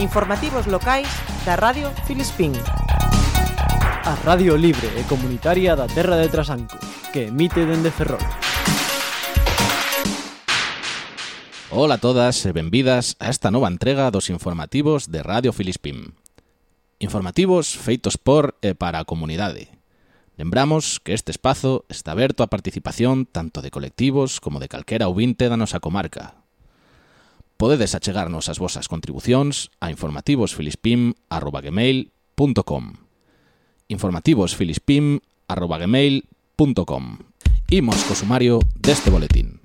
Informativos locais da Radio Filispín. A Radio Libre e Comunitaria da Terra de Trasanco, que emite dende Ferrol. Ola a todas e benvidas a esta nova entrega dos informativos de Radio Filispín. Informativos feitos por e para a comunidade. Lembramos que este espazo está aberto á participación tanto de colectivos como de calquera ouvinte da nosa comarca, Podedes achegarnos as vosas contribucións a informativosfilispim.com informativosfilispim.com Imos co sumario deste boletín.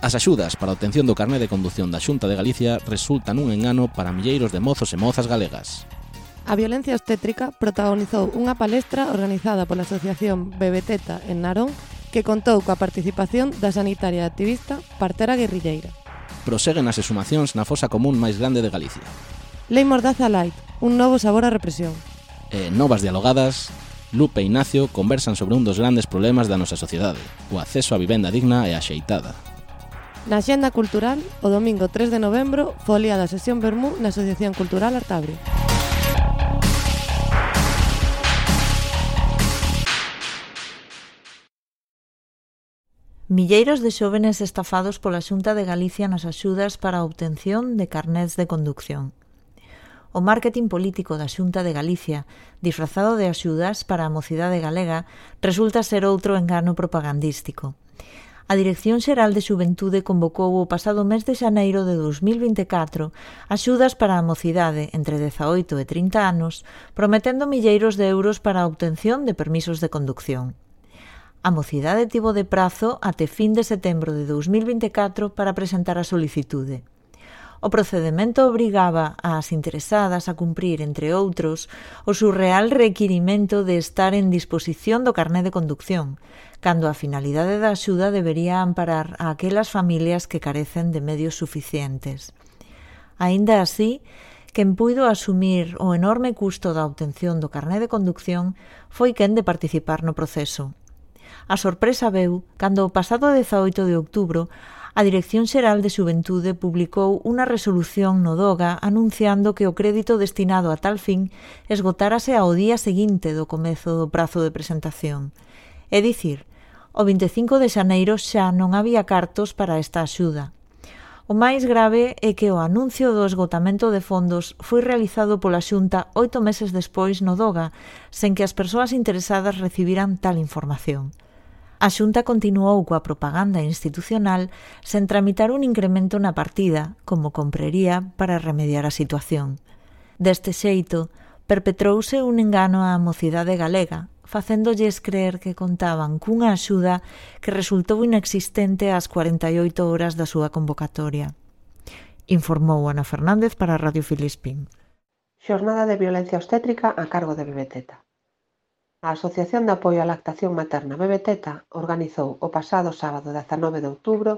As axudas para a obtención do carné de condución da Xunta de Galicia resultan un engano para milleiros de mozos e mozas galegas. A violencia obstétrica protagonizou unha palestra organizada pola Asociación Bebeteta en Narón que contou coa participación da sanitaria activista Partera Guerrilleira. Proseguen as exhumacións na fosa común máis grande de Galicia. Lei Mordaza Light, un novo sabor á represión. E novas dialogadas, Lupe e Ignacio conversan sobre un dos grandes problemas da nosa sociedade, o acceso á vivenda digna e axeitada. Na xenda cultural, o domingo 3 de novembro, folia da sesión Bermú na Asociación Cultural Artabria. Milleiros de xóvenes estafados pola Xunta de Galicia nas axudas para a obtención de carnés de conducción. O marketing político da Xunta de Galicia, disfrazado de axudas para a mocidade galega, resulta ser outro engano propagandístico. A Dirección Xeral de Xuventude convocou o pasado mes de xaneiro de 2024 axudas para a mocidade entre 18 e 30 anos, prometendo milleiros de euros para a obtención de permisos de conducción. A mocidade tivo de prazo até fin de setembro de 2024 para presentar a solicitude. O procedimento obrigaba ás interesadas a cumprir, entre outros, o surreal requirimento de estar en disposición do carné de conducción, cando a finalidade da axuda debería amparar a aquelas familias que carecen de medios suficientes. Aínda así, quen puido asumir o enorme custo da obtención do carné de conducción foi quen de participar no proceso. A sorpresa veu cando o pasado 18 de outubro a Dirección Xeral de Xuventude publicou unha resolución no DOGA anunciando que o crédito destinado a tal fin esgotárase ao día seguinte do comezo do prazo de presentación. É dicir, o 25 de xaneiro xa non había cartos para esta axuda. O máis grave é que o anuncio do esgotamento de fondos foi realizado pola Xunta oito meses despois no DOGA, sen que as persoas interesadas recibiran tal información. A Xunta continuou coa propaganda institucional sen tramitar un incremento na partida, como comprería para remediar a situación. Deste xeito, perpetrouse un engano á mocidade galega, facéndolles creer que contaban cunha axuda que resultou inexistente ás 48 horas da súa convocatoria. Informou Ana Fernández para Radio Filispín. Xornada de violencia obstétrica a cargo de Bebeteta. A Asociación de Apoio á Lactación Materna Bebeteta organizou o pasado sábado 19 de outubro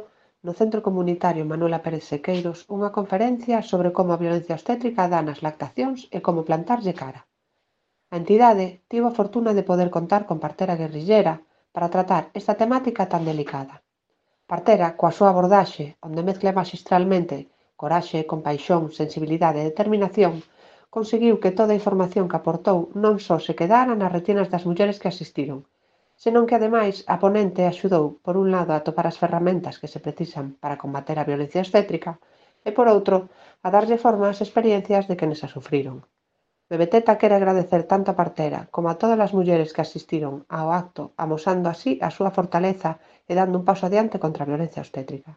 no Centro Comunitario Manuela Pérez Sequeiros unha conferencia sobre como a violencia obstétrica dá nas lactacións e como plantarlle cara. A entidade tivo a fortuna de poder contar con Partera Guerrillera para tratar esta temática tan delicada. Partera, coa súa abordaxe, onde mezcla magistralmente coraxe, compaixón, sensibilidade e determinación, conseguiu que toda a información que aportou non só se quedara nas retinas das mulleres que asistiron, senón que ademais a ponente axudou, por un lado, a topar as ferramentas que se precisan para combater a violencia obstétrica e, por outro, a darlle forma ás experiencias de quenes a sufriron. Bebeteta quere agradecer tanto a Partera como a todas as mulleres que asistiron ao acto amosando así a súa fortaleza e dando un paso adiante contra a violencia obstétrica.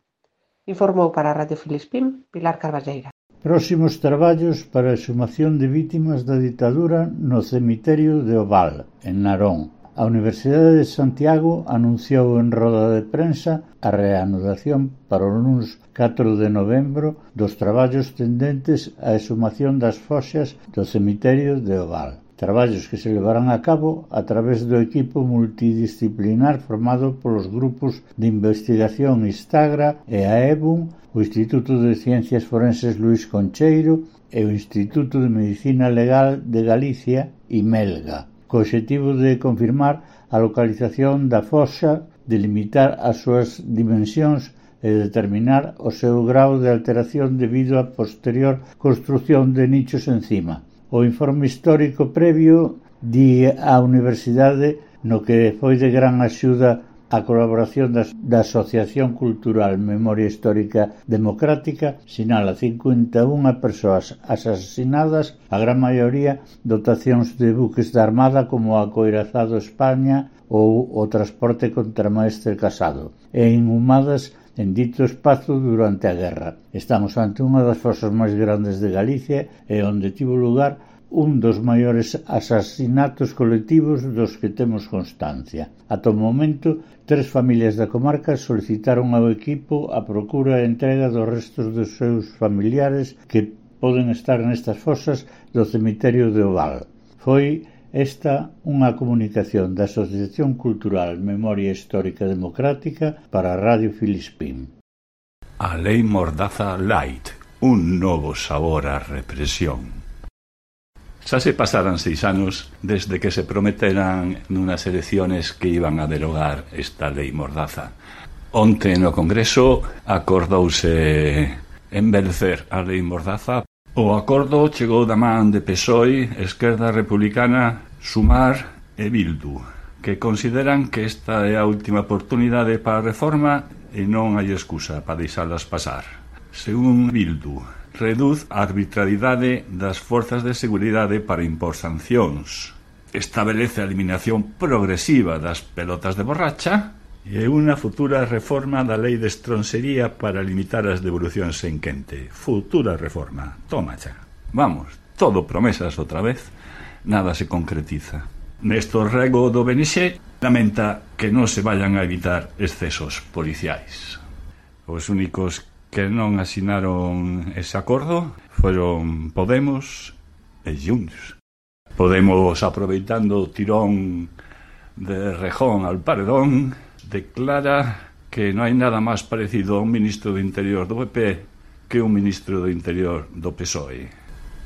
Informou para Radio Filispín Pilar Carballeira. Próximos traballos para a exhumación de vítimas da ditadura no cemiterio de Oval, en Narón. A Universidade de Santiago anunciou en roda de prensa a reanudación para o luns 4 de novembro dos traballos tendentes á exhumación das foxas do cemiterio de Oval traballos que se levarán a cabo a través do equipo multidisciplinar formado polos grupos de investigación Istagra e AEBUN, o Instituto de Ciencias Forenses Luis Concheiro e o Instituto de Medicina Legal de Galicia, IMELGA co obxectivo de confirmar a localización da foxa, delimitar as súas dimensións e determinar o seu grau de alteración debido á posterior construción de nichos encima. O informe histórico previo di a Universidade no que foi de gran axuda a colaboración da, da Asociación Cultural Memoria Histórica Democrática sinala 51 persoas asasinadas, a gran maioría dotacións de buques da Armada como o Coirazado España ou o transporte contra Maestre casado, e inhumadas en dito espazo durante a guerra. Estamos ante unha das fosas máis grandes de Galicia e onde tivo lugar un dos maiores asasinatos colectivos dos que temos constancia. Ata o momento Tres familias da comarca solicitaron ao equipo a procura e entrega dos restos dos seus familiares que poden estar nestas fosas do cemiterio de Oval. Foi esta unha comunicación da Asociación Cultural Memoria Histórica Democrática para Radio Filispín. A Lei Mordaza Light, un novo sabor á represión. Xa se pasaran seis anos desde que se prometeran nunas elecciones que iban a derogar esta lei mordaza. Onte no Congreso acordouse envelcer a lei mordaza. O acordo chegou da man de PSOE, Esquerda Republicana, Sumar e Bildu, que consideran que esta é a última oportunidade para a reforma e non hai excusa para deixalas pasar. Según Bildu, reduz a arbitrariedade das forzas de seguridade para impor sancións, establece a eliminación progresiva das pelotas de borracha e unha futura reforma da lei de estronsería para limitar as devolucións en quente. Futura reforma. Toma xa. Vamos, todo promesas outra vez. Nada se concretiza. Néstor Rego do Benixe lamenta que non se vayan a evitar excesos policiais. Os únicos que non asinaron ese acordo foron Podemos e Junts. Podemos, aproveitando o tirón de Rejón al Paredón, declara que non hai nada máis parecido a un ministro do interior do PP que un ministro do interior do PSOE.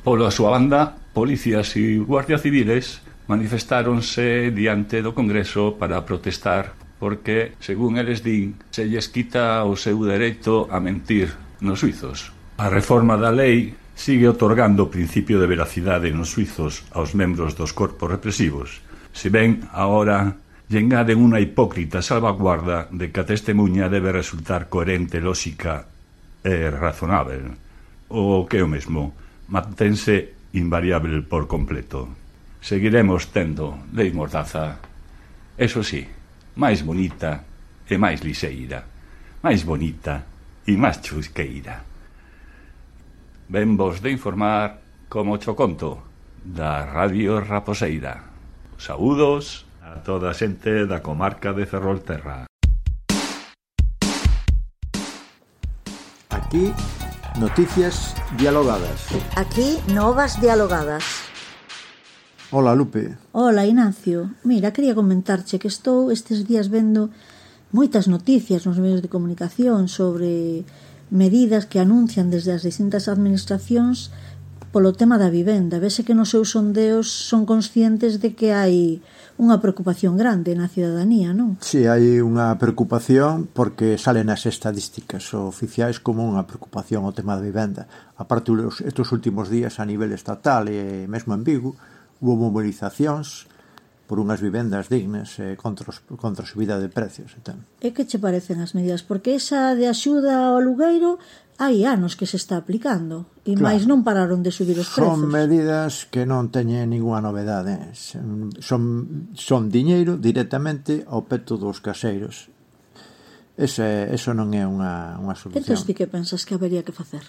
Pola súa banda, policías e guardias civiles manifestáronse diante do Congreso para protestar porque, según eles din, se lles quita o seu dereito a mentir nos suizos. A reforma da lei sigue otorgando o principio de veracidade nos suizos aos membros dos corpos represivos, se ben agora lle engaden unha hipócrita salvaguarda de que a testemunha debe resultar coherente, lóxica e razonável, o que é o mesmo, mantense invariable por completo. Seguiremos tendo lei mordaza, eso sí, máis bonita e máis lixeira, máis bonita e máis chusqueira. Ben vos de informar como cho conto da Radio Raposeira. Saúdos a toda a xente da comarca de Ferrolterra. Aquí, noticias dialogadas. Aquí, novas dialogadas. Hola, Lupe. Hola, Ignacio. Mira, quería comentarche que estou estes días vendo moitas noticias nos medios de comunicación sobre medidas que anuncian desde as distintas administracións polo tema da vivenda. Vese que nos seus sondeos son conscientes de que hai unha preocupación grande na cidadanía, non? Si, sí, hai unha preocupación porque salen as estadísticas oficiais como unha preocupación o tema da vivenda. Aparte, estes últimos días a nivel estatal e mesmo en Vigo, Hubo mobilizacións por unhas vivendas dignas eh, contra, os, contra a subida de precios. E, tal. e que che parecen as medidas? Porque esa de axuda ao alugueiro hai anos que se está aplicando e claro. máis non pararon de subir os precios. Son medidas que non teñen ninguna novedade. Son, son diñeiro directamente ao peto dos caseiros. Ese, eso non é unha, unha solución. Entón, ti que pensas que habería que facer?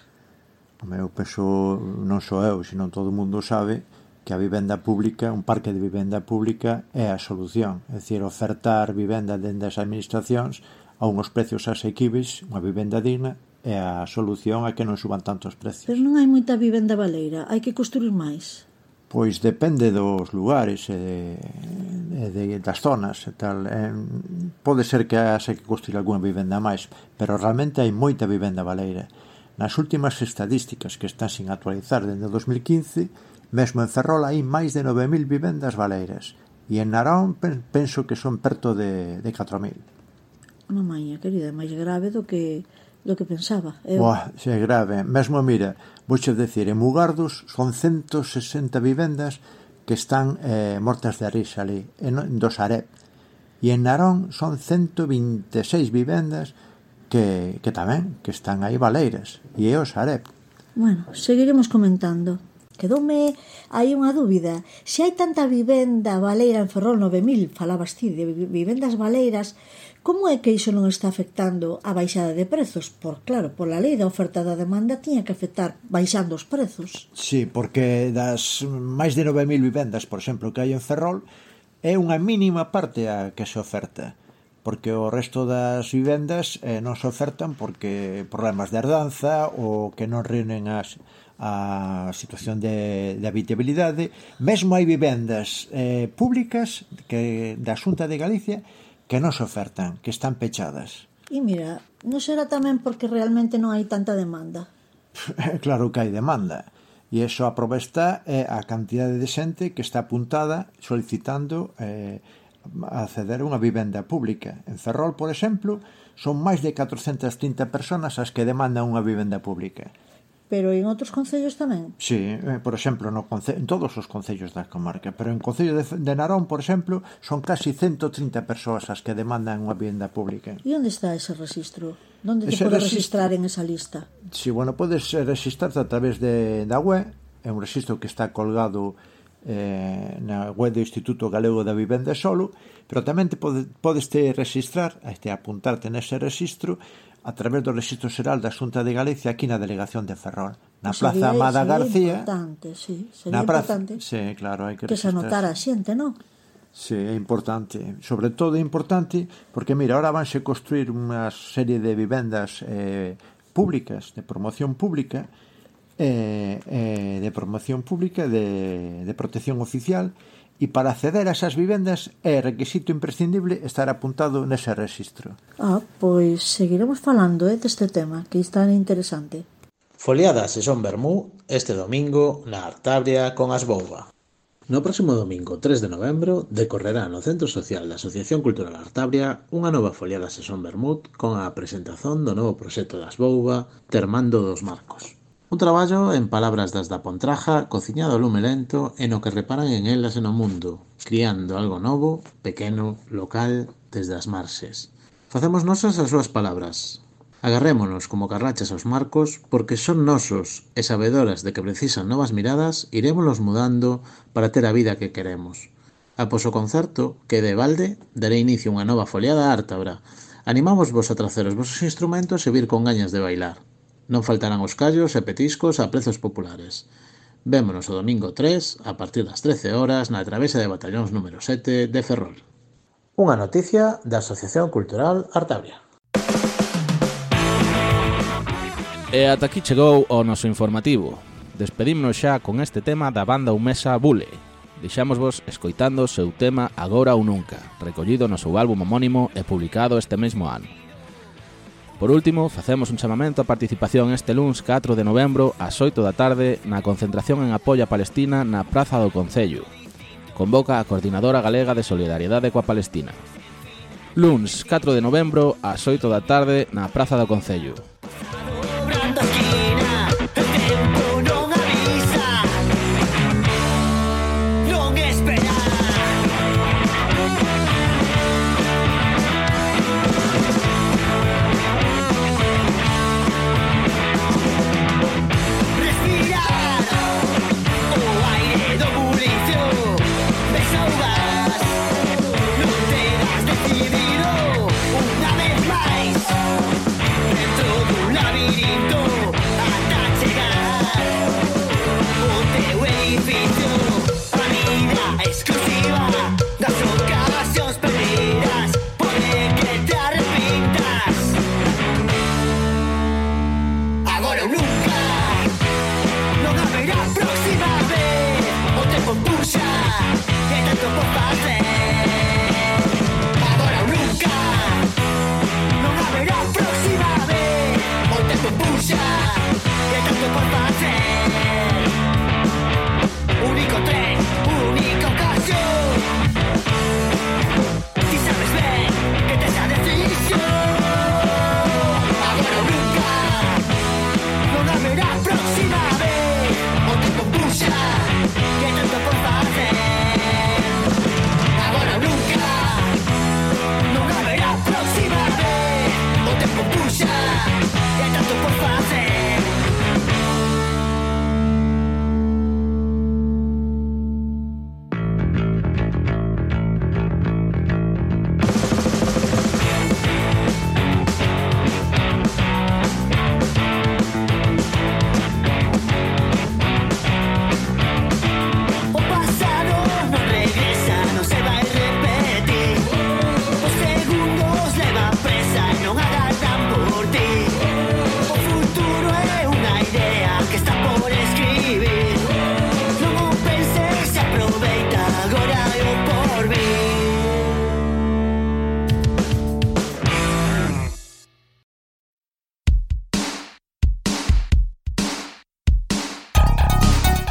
Eu penso, non só eu, senón todo o mundo sabe, que a vivenda pública, un parque de vivenda pública é a solución, é dicir, ofertar vivenda dende as administracións a unhos precios asequibles, unha vivenda digna, é a solución a que non suban tantos precios. Pero non hai moita vivenda baleira, hai que construir máis. Pois depende dos lugares e, de, de, das zonas e tal. E, pode ser que haxe que construir algunha vivenda máis, pero realmente hai moita vivenda baleira. Nas últimas estadísticas que están sin actualizar dende 2015, mesmo en Ferrol hai máis de 9.000 vivendas baleiras e en Narón penso que son perto de, de 4.000. Non, maña, querida, é máis grave do que do que pensaba. Eu... Buah, xe é grave. Mesmo, mira, vouche decir, en Mugardos son 160 vivendas que están eh, mortas de risa ali, en, en Dosaré. E en Narón son 126 vivendas que que, que tamén, que están aí Valeiras, e é o Sareb. Bueno, seguiremos comentando. Quedoume hai unha dúbida. Se hai tanta vivenda valeira en Ferrol 9000, falabas ti de vivendas valeiras, como é que iso non está afectando a baixada de prezos? Por claro, pola lei da oferta da demanda tiña que afectar baixando os prezos. Sí, porque das máis de 9000 vivendas, por exemplo, que hai en Ferrol, é unha mínima parte a que se oferta porque o resto das vivendas eh, non se ofertan porque problemas de herdanza ou que non reúnen as, a situación de, de habitabilidade. Mesmo hai vivendas eh, públicas que da Xunta de Galicia que non se ofertan, que están pechadas. E mira, non será tamén porque realmente non hai tanta demanda? claro que hai demanda. E iso a prova está eh, a cantidade de xente que está apuntada solicitando eh, acceder a unha vivenda pública. En Ferrol, por exemplo, son máis de 430 personas as que demandan unha vivenda pública. Pero en outros concellos tamén? Sí, eh, por exemplo, no conce... en todos os concellos da comarca, pero en concello de, de Narón, por exemplo, son casi 130 persoas as que demandan unha vivenda pública. E onde está ese registro? Onde te podes registrar en esa lista? Si, sí, bueno, podes registrarte a través de, da web, é un registro que está colgado eh, na web do Instituto Galego da Vivenda Solo, pero tamén te pode, podes te registrar, te apuntarte nese registro a través do Registro Xeral da Xunta de Galicia aquí na Delegación de Ferrol, na Plaza sería, Amada sería García. Importante, sí, sería na praza, importante. Sí, claro, hai que, que se anotara a xente, non? Sí, é importante. Sobre todo é importante porque, mira, ahora vanse construir unha serie de vivendas eh, públicas, de promoción pública, eh, eh, de promoción pública de, de protección oficial e para acceder a esas vivendas é requisito imprescindible estar apuntado nese registro. Ah, pois seguiremos falando eh, deste tema, que está interesante. Foliada e son Bermú este domingo na Artabria con as Bouba. No próximo domingo 3 de novembro decorrerá no Centro Social da Asociación Cultural Artabria unha nova foliada sesión Bermud con a presentación do novo proxecto das Bouba Termando dos Marcos. Un traballo, en palabras das da Pontraja, cociñado a lume lento e no que reparan en elas e no mundo, criando algo novo, pequeno, local, desde as marxes. Facemos nosas as súas palabras. Agarrémonos como carrachas aos marcos, porque son nosos e sabedoras de que precisan novas miradas, irémolos mudando para ter a vida que queremos. Após o concerto, que de balde, daré inicio a unha nova foliada ártabra. Animamos vos a tracer os vosos instrumentos e vir con gañas de bailar. Non faltarán os callos e petiscos a prezos populares. Vémonos o domingo 3, a partir das 13 horas, na travesa de Batallóns número 7 de Ferrol. Unha noticia da Asociación Cultural Artabria. E ata aquí chegou o noso informativo. Despedímonos xa con este tema da banda Umesa Bule. Deixámosvos escoitando o seu tema Agora ou Nunca, recollido no seu álbum homónimo e publicado este mesmo ano. Por último, facemos un chamamento a participación este luns 4 de novembro ás 8 da tarde na concentración en apoio a Palestina na Praza do Concello. Convoca a Coordinadora Galega de Solidariedade coa Palestina. Luns 4 de novembro ás 8 da tarde na Praza do Concello. esperar.